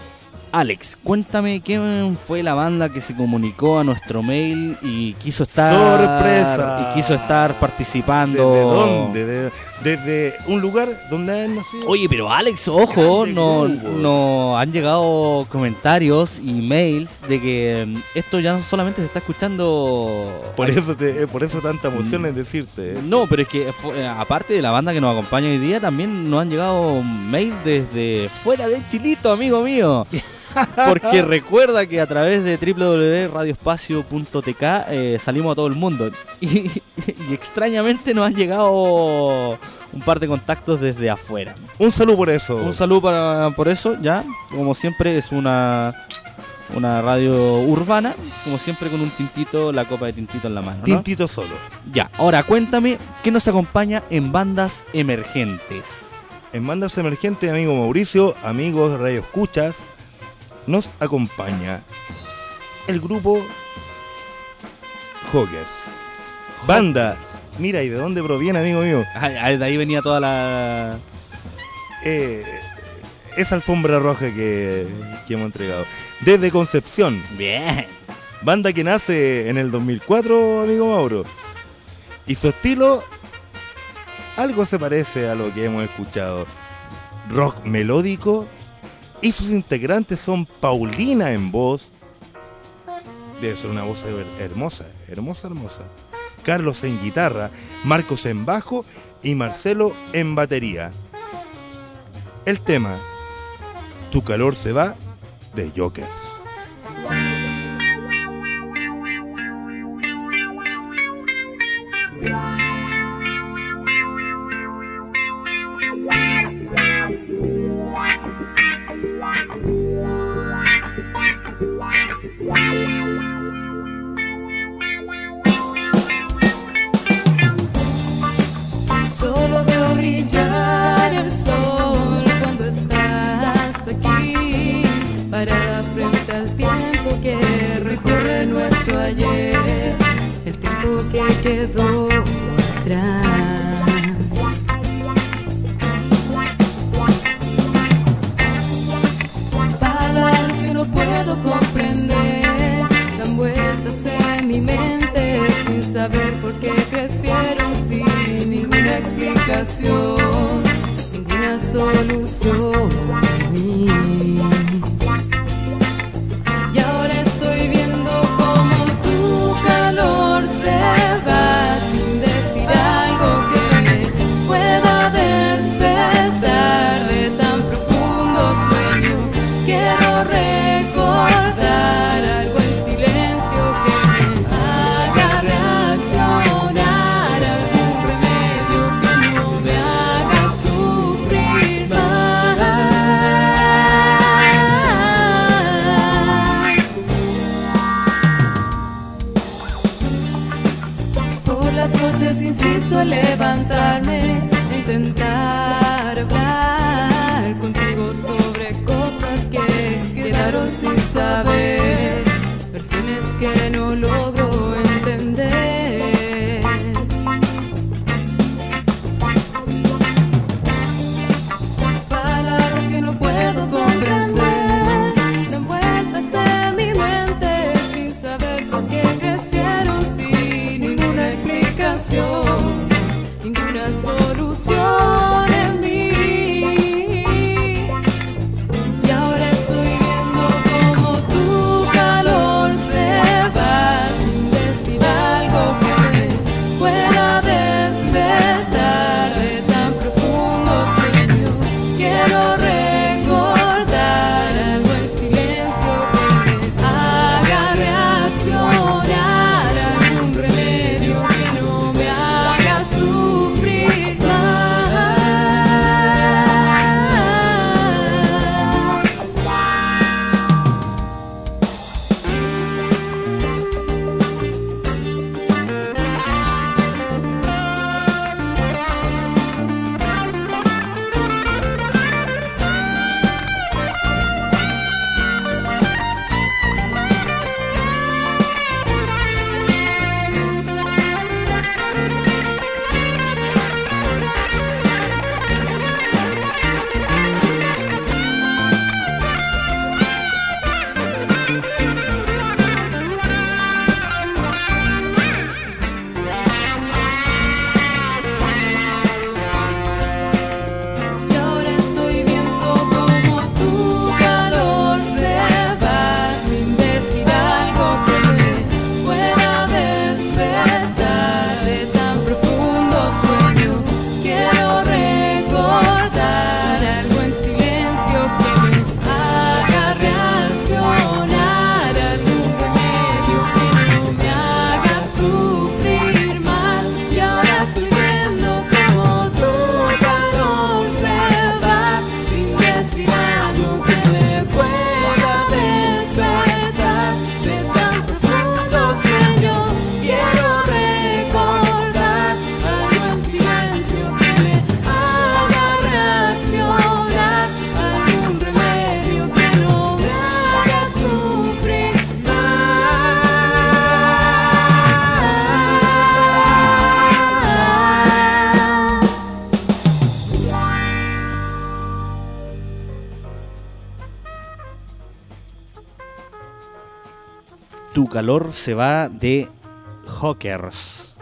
Alex, cuéntame quién fue la banda que se comunicó a nuestro mail y quiso estar ¡Sorpresa! y quiso estar participando. ¿Desde dónde? De- desde un lugar donde han nacido. Oye, pero Alex, ojo, Grande no, han llegado comentarios y mails de que mm, esto ya no solamente se está escuchando. Por eso, te- eh, por eso tanta emoción en decirte. eh. No, pero es que eh, aparte de la banda que nos acompaña hoy día, también nos han llegado mails desde fuera de Chilito, amigo mío. Porque recuerda que a través de www.radioespacio.tk eh, salimos a todo el mundo. Y, y extrañamente nos han llegado un par de contactos desde afuera. Un saludo por eso. Un saludo para, por eso, ya. Como siempre es una, una radio urbana. Como siempre con un tintito, la copa de tintito en la mano. ¿no? Tintito solo. Ya, ahora cuéntame, ¿qué nos acompaña en bandas emergentes? En Bandas Emergentes, amigo Mauricio, amigos Radio Escuchas, nos acompaña el grupo Hoggers. Banda, mira, ¿y de dónde proviene, amigo mío? Ah, de ahí venía toda la... Eh, esa alfombra roja que, que hemos entregado. Desde Concepción. Bien. Banda que nace en el 2004, amigo Mauro. Y su estilo algo se parece a lo que hemos escuchado. Rock melódico. Y sus integrantes son Paulina en voz. Debe ser una voz her- hermosa, hermosa, hermosa. Carlos en guitarra, Marcos en bajo y Marcelo en batería. El tema Tu calor se va de Jokers. Solo veo brillar el sol cuando estás aquí, parada frente al tiempo que recorre nuestro ayer, el tiempo que quedó atrás. Saber por qué crecieron sin ninguna explicación, ninguna solución. Calor se va de Hawkers.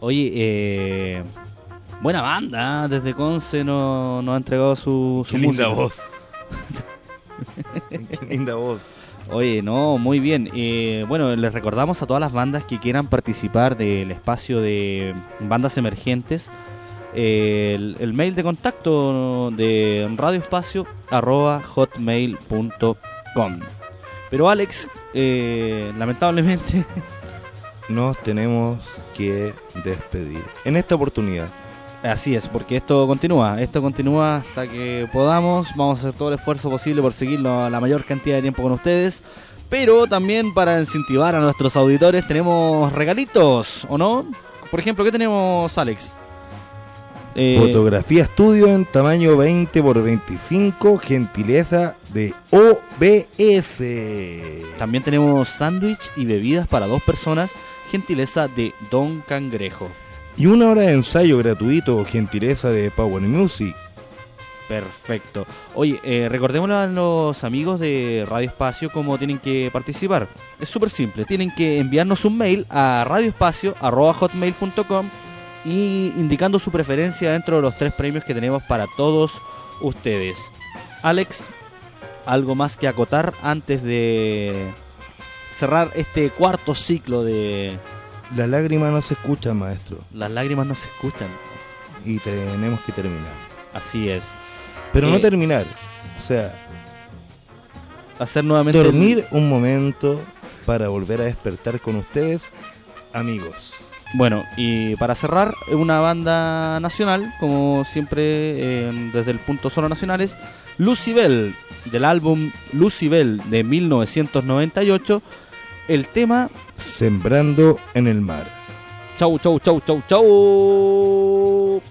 Oye, eh, buena banda, ¿eh? desde Conce nos no ha entregado su, su Qué linda música. voz. Qué linda voz. Oye, no, muy bien. Eh, bueno, les recordamos a todas las bandas que quieran participar del espacio de bandas emergentes. eh, el, el mail de contacto de radioespacio arroba hotmail.com. Pero Alex, eh, lamentablemente, Nos tenemos que despedir. En esta oportunidad. así es, porque esto continúa. Esto continúa hasta que podamos. Vamos a hacer todo el esfuerzo posible por seguirlo la mayor cantidad de tiempo con ustedes. Pero también para incentivar a nuestros auditores tenemos regalitos, ¿o no? Por ejemplo, ¿qué tenemos, Alex? Eh, Fotografía estudio en tamaño 20 por 25, gentileza de OBS. También tenemos sándwich y bebidas para dos personas, gentileza de Don Cangrejo. Y una hora de ensayo gratuito, gentileza de Power Music. Perfecto. Oye, eh, recordémosle a los amigos de Radio Espacio cómo tienen que participar. Es súper simple. Tienen que enviarnos un mail a radioespacio.hotmail.com y indicando su preferencia dentro de los tres premios que tenemos para todos ustedes. Alex, ¿algo más que acotar antes de cerrar este cuarto ciclo de La lágrima no se escucha, maestro. Las lágrimas no se escuchan? Y tenemos que terminar. Así es. Pero no Eh, terminar. O sea, Hacer nuevamente... el- dormir un momento para volver a despertar con ustedes, amigos. Bueno, y para cerrar, una banda nacional, como siempre eh, desde el punto solo nacionales, Lucibel, del álbum Lucibel de 1998, el tema Sembrando en el mar. Chau, chau, chau, chau, chau.